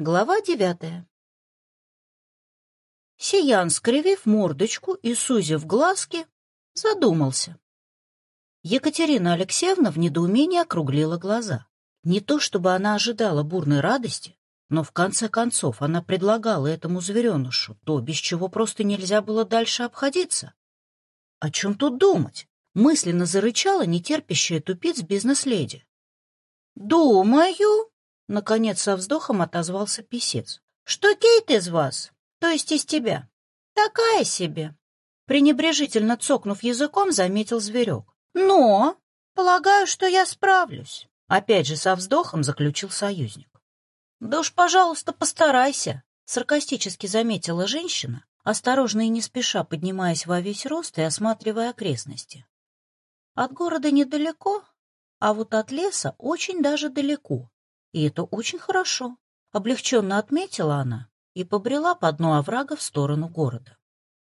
Глава девятая. Сиян, скривив мордочку и сузив глазки, задумался. Екатерина Алексеевна в недоумении округлила глаза. Не то чтобы она ожидала бурной радости, но в конце концов она предлагала этому зверенышу то, без чего просто нельзя было дальше обходиться. О чем тут думать? Мысленно зарычала нетерпящая тупиц бизнес-леди. «Думаю», Наконец со вздохом отозвался писец. «Что Кейт из вас, то есть из тебя, такая себе!» Пренебрежительно цокнув языком, заметил зверек. «Но, полагаю, что я справлюсь», — опять же со вздохом заключил союзник. «Да уж, пожалуйста, постарайся», — саркастически заметила женщина, осторожно и не спеша поднимаясь во весь рост и осматривая окрестности. От города недалеко, а вот от леса очень даже далеко, и это очень хорошо, — облегченно отметила она и побрела по дну оврага в сторону города.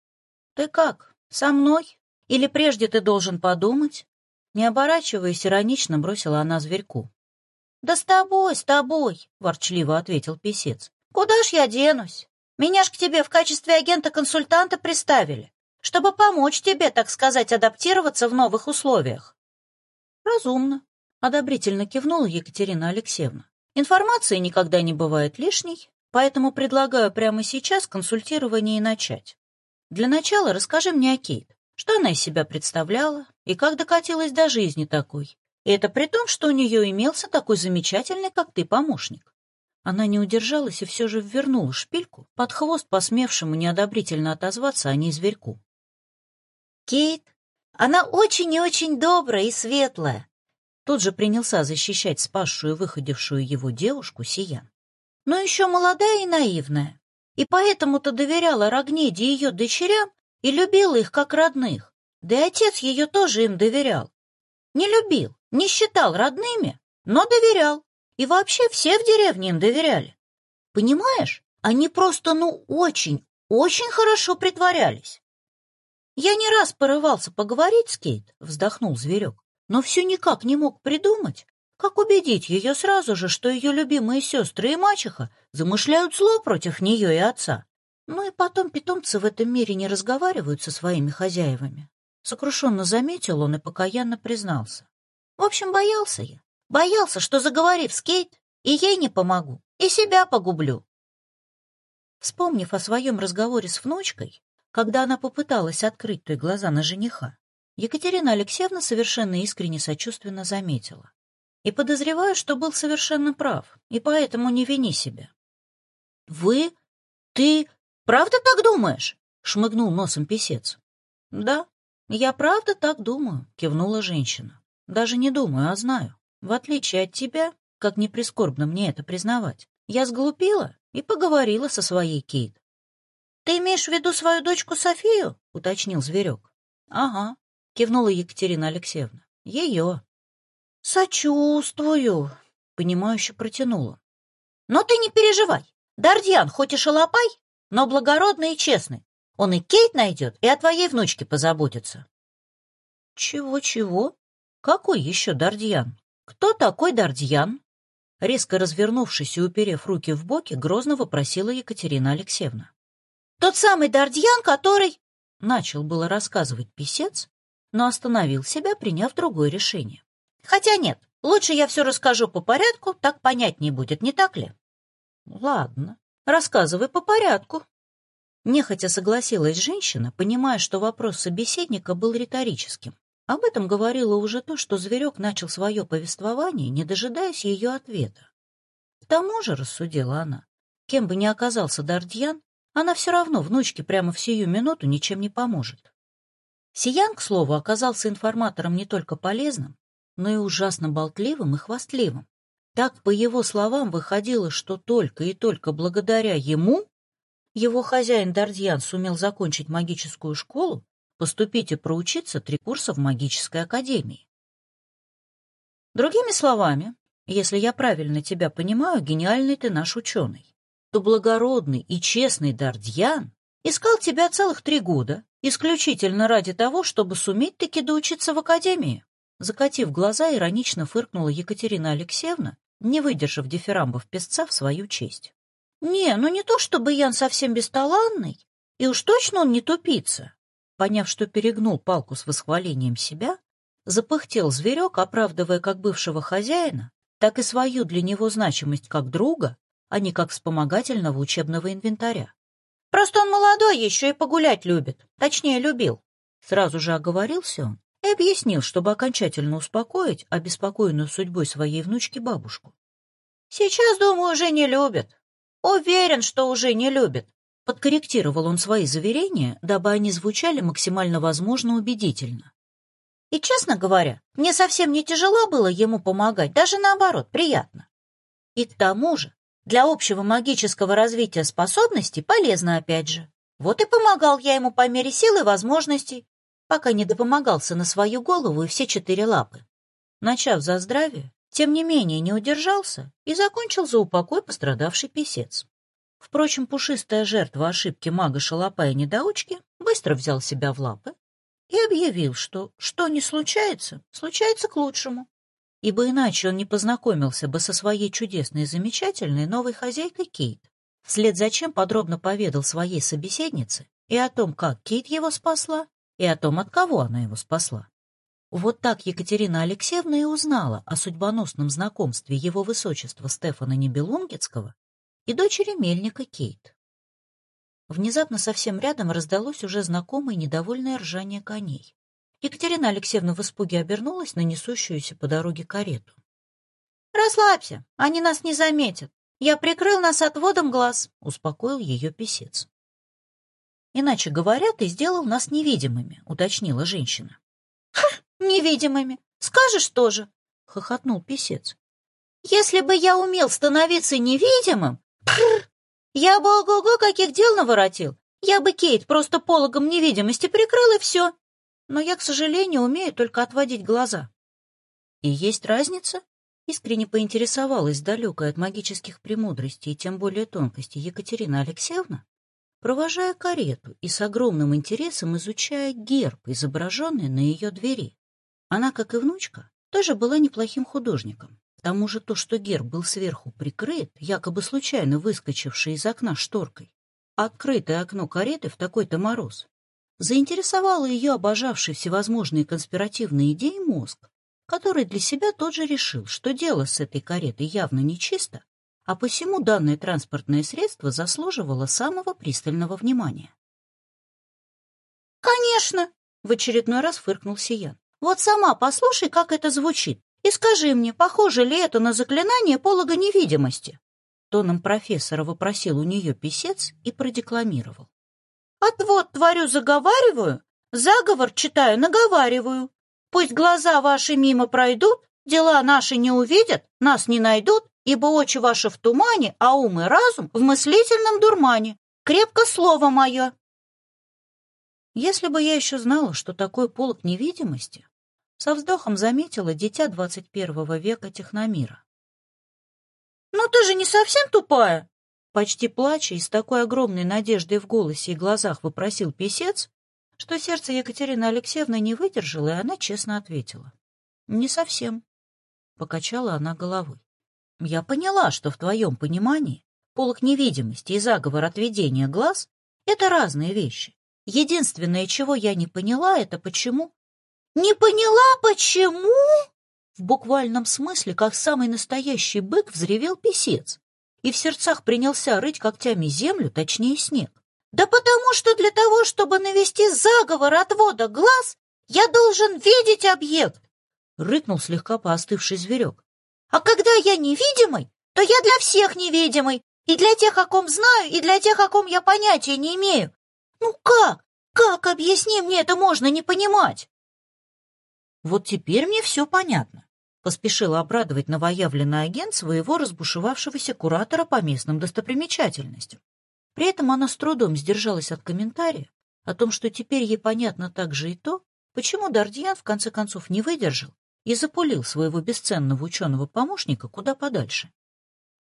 — Ты как, со мной? Или прежде ты должен подумать? Не оборачиваясь, иронично бросила она зверьку. — Да с тобой, с тобой, — ворчливо ответил писец. — Куда ж я денусь? Меня ж к тебе в качестве агента-консультанта приставили, чтобы помочь тебе, так сказать, адаптироваться в новых условиях. — Разумно, — одобрительно кивнула Екатерина Алексеевна. Информации никогда не бывает лишней, поэтому предлагаю прямо сейчас консультирование начать. Для начала расскажи мне о Кейт, что она из себя представляла и как докатилась до жизни такой. И это при том, что у нее имелся такой замечательный, как ты, помощник. Она не удержалась и все же ввернула шпильку под хвост посмевшему неодобрительно отозваться о ней зверьку. «Кейт, она очень и очень добрая и светлая, Тут же принялся защищать спасшую и выходившую его девушку Сиян. Но еще молодая и наивная, и поэтому-то доверяла Рогнеде ее дочерям и любила их как родных. Да и отец ее тоже им доверял. Не любил, не считал родными, но доверял. И вообще все в деревне им доверяли. Понимаешь, они просто, ну, очень, очень хорошо притворялись. Я не раз порывался поговорить с Кейт, вздохнул зверек но все никак не мог придумать, как убедить ее сразу же, что ее любимые сестры и мачеха замышляют зло против нее и отца. Ну и потом питомцы в этом мире не разговаривают со своими хозяевами. Сокрушенно заметил он и покаянно признался. В общем, боялся я. Боялся, что, заговорив с Кейт, и ей не помогу, и себя погублю. Вспомнив о своем разговоре с внучкой, когда она попыталась открыть той глаза на жениха, Екатерина Алексеевна совершенно искренне сочувственно заметила. И подозреваю, что был совершенно прав, и поэтому не вини себя. — Вы? Ты правда так думаешь? — шмыгнул носом писец. — Да, я правда так думаю, — кивнула женщина. — Даже не думаю, а знаю. В отличие от тебя, как не прискорбно мне это признавать, я сглупила и поговорила со своей Кейт. — Ты имеешь в виду свою дочку Софию? — уточнил зверек. — Ага, — кивнула Екатерина Алексеевна. — Ее. — Сочувствую, — понимающе протянула. — Но ты не переживай. Дардьян хоть и шалопай, но благородный и честный. Он и Кейт найдет, и о твоей внучке позаботится. Чего — Чего-чего? Какой еще Дардьян? Кто такой Дардьян? Резко развернувшись и уперев руки в боки, грозно вопросила Екатерина Алексеевна. — Тот самый Дардьян, который... Начал было рассказывать писец, но остановил себя, приняв другое решение. Хотя нет, лучше я все расскажу по порядку, так понять не будет, не так ли? Ладно, рассказывай по порядку. Нехотя согласилась женщина, понимая, что вопрос собеседника был риторическим. Об этом говорило уже то, что зверек начал свое повествование, не дожидаясь ее ответа. К тому же, рассудила она, кем бы ни оказался Дардьян, она все равно внучке прямо в сию минуту ничем не поможет. Сиян, к слову, оказался информатором не только полезным, но и ужасно болтливым и хвастливым. Так, по его словам, выходило, что только и только благодаря ему его хозяин Дардьян сумел закончить магическую школу, поступить и проучиться три курса в магической академии. Другими словами, если я правильно тебя понимаю, гениальный ты наш ученый, то благородный и честный Дардьян искал тебя целых три года Исключительно ради того, чтобы суметь таки доучиться в академии. Закатив глаза, иронично фыркнула Екатерина Алексеевна, не выдержав дифирамбов песца в свою честь. Не, ну не то чтобы Ян совсем бесталанный, и уж точно он не тупица. Поняв, что перегнул палку с восхвалением себя, запыхтел зверек, оправдывая как бывшего хозяина, так и свою для него значимость как друга, а не как вспомогательного учебного инвентаря. Просто он молодой еще и погулять любит, точнее, любил. Сразу же оговорился он и объяснил, чтобы окончательно успокоить обеспокоенную судьбой своей внучки бабушку. Сейчас, думаю, уже не любит. Уверен, что уже не любит. Подкорректировал он свои заверения, дабы они звучали максимально возможно убедительно. И, честно говоря, мне совсем не тяжело было ему помогать, даже наоборот, приятно. И к тому же, для общего магического развития способностей полезно опять же. Вот и помогал я ему по мере сил и возможностей, пока не допомогался на свою голову и все четыре лапы. Начав за здравие, тем не менее не удержался и закончил за упокой пострадавший писец. Впрочем, пушистая жертва ошибки мага-шалопая-недоучки быстро взял себя в лапы и объявил, что что не случается, случается к лучшему, ибо иначе он не познакомился бы со своей чудесной и замечательной новой хозяйкой Кейт, вслед за чем подробно поведал своей собеседнице и о том, как Кейт его спасла, и о том, от кого она его спасла. Вот так Екатерина Алексеевна и узнала о судьбоносном знакомстве его высочества Стефана Небелунгетского и дочери мельника Кейт. Внезапно совсем рядом раздалось уже знакомое недовольное ржание коней. Екатерина Алексеевна в испуге обернулась на несущуюся по дороге карету. «Расслабься, они нас не заметят. Я прикрыл нас отводом глаз», — успокоил ее писец. Иначе говоря, ты сделал нас невидимыми, уточнила женщина. Ха, невидимыми. Скажешь тоже, хохотнул писец. Если бы я умел становиться невидимым, пррр, я бы ого-го каких дел наворотил. Я бы Кейт просто пологом невидимости прикрыл и все. Но я, к сожалению, умею только отводить глаза. И есть разница? Искренне поинтересовалась далекая от магических премудростей и тем более тонкостей Екатерина Алексеевна, провожая карету и с огромным интересом изучая герб, изображенный на ее двери. Она, как и внучка, тоже была неплохим художником. К тому же то, что герб был сверху прикрыт, якобы случайно выскочивший из окна шторкой, открытое окно кареты в такой-то мороз, заинтересовало ее обожавший всевозможные конспиративные идеи мозг, который для себя тот же решил, что дело с этой каретой явно нечисто, а посему данное транспортное средство заслуживало самого пристального внимания. «Конечно!» — в очередной раз фыркнул Сиян. «Вот сама послушай, как это звучит, и скажи мне, похоже ли это на заклинание полога невидимости?» Тоном профессора вопросил у нее писец и продекламировал. «Отвод творю, заговариваю, заговор читаю, наговариваю. Пусть глаза ваши мимо пройдут, дела наши не увидят, нас не найдут, ибо очи ваши в тумане, а ум и разум в мыслительном дурмане. Крепко слово мое. Если бы я еще знала, что такое полок невидимости, со вздохом заметила дитя двадцать первого века техномира. «Ну ты же не совсем тупая!» Почти плача и с такой огромной надеждой в голосе и глазах вопросил писец, что сердце Екатерины Алексеевны не выдержало, и она честно ответила. «Не совсем», — покачала она головой. Я поняла, что в твоем понимании полок невидимости и заговор отведения глаз — это разные вещи. Единственное, чего я не поняла, это почему... Не поняла, почему? В буквальном смысле, как самый настоящий бык, взревел писец и в сердцах принялся рыть когтями землю, точнее снег. Да потому что для того, чтобы навести заговор отвода глаз, я должен видеть объект, рыкнул слегка поостывший зверек. А когда я невидимый, то я для всех невидимый, и для тех, о ком знаю, и для тех, о ком я понятия не имею. Ну как? Как, объясни мне, это можно не понимать? Вот теперь мне все понятно. Поспешила обрадовать новоявленный агент своего разбушевавшегося куратора по местным достопримечательностям. При этом она с трудом сдержалась от комментария о том, что теперь ей понятно также и то, почему Дардьян в конце концов не выдержал и запулил своего бесценного ученого-помощника куда подальше.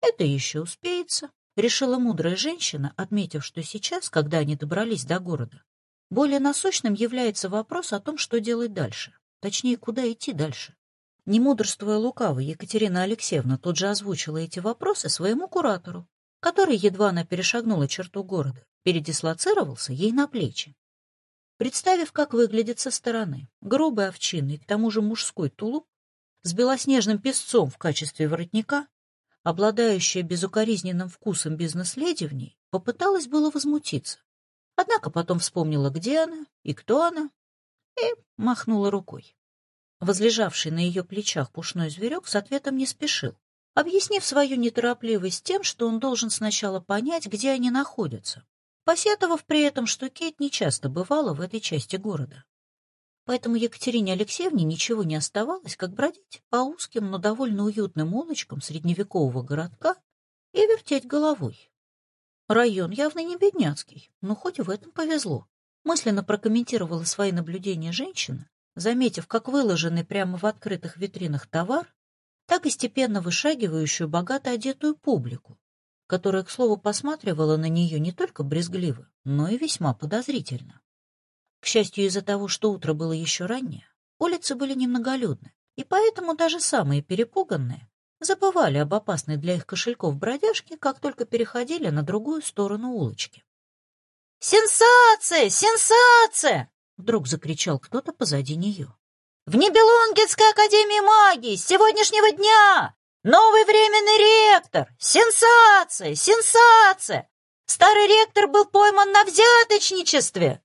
Это еще успеется, решила мудрая женщина, отметив, что сейчас, когда они добрались до города, более насущным является вопрос о том, что делать дальше, точнее, куда идти дальше. Не мудрствуя лукаво, Екатерина Алексеевна тут же озвучила эти вопросы своему куратору, который, едва она перешагнула черту города, передислоцировался ей на плечи. Представив, как выглядит со стороны, грубый овчинный, к тому же мужской тулуп, с белоснежным песцом в качестве воротника, обладающая безукоризненным вкусом бизнес-леди в ней, попыталась было возмутиться. Однако потом вспомнила, где она и кто она, и махнула рукой. Возлежавший на ее плечах пушной зверек с ответом не спешил, объяснив свою неторопливость тем, что он должен сначала понять, где они находятся, посетовав при этом, что Кейт нечасто бывала в этой части города. Поэтому Екатерине Алексеевне ничего не оставалось, как бродить по узким, но довольно уютным улочкам средневекового городка и вертеть головой. Район явно не бедняцкий, но хоть в этом повезло. Мысленно прокомментировала свои наблюдения женщина, заметив, как выложенный прямо в открытых витринах товар, так и степенно вышагивающую богато одетую публику, которая, к слову, посматривала на нее не только брезгливо, но и весьма подозрительно. К счастью, из-за того, что утро было еще раннее, улицы были немноголюдны, и поэтому даже самые перепуганные забывали об опасной для их кошельков бродяжке, как только переходили на другую сторону улочки. «Сенсация! Сенсация!» — вдруг закричал кто-то позади нее. «В Небелунгетской академии магии с сегодняшнего дня новый временный ректор! Сенсация! Сенсация! Старый ректор был пойман на взяточничестве!»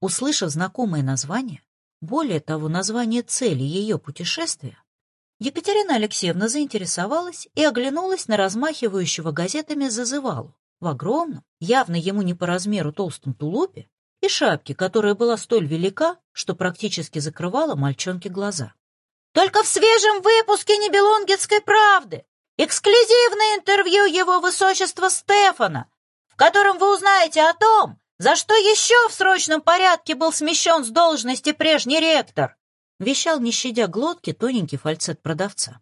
Услышав знакомое название, более того, название цели ее путешествия, Екатерина Алексеевна заинтересовалась и оглянулась на размахивающего газетами зазывалу в огромном, явно ему не по размеру толстом тулупе и шапке, которая была столь велика, что практически закрывала мальчонке глаза. «Только в свежем выпуске Небелунгетской правды! Эксклюзивное интервью его высочества Стефана, в котором вы узнаете о том, за что еще в срочном порядке был смещен с должности прежний ректор? Вещал, не щадя глотки, тоненький фальцет продавца.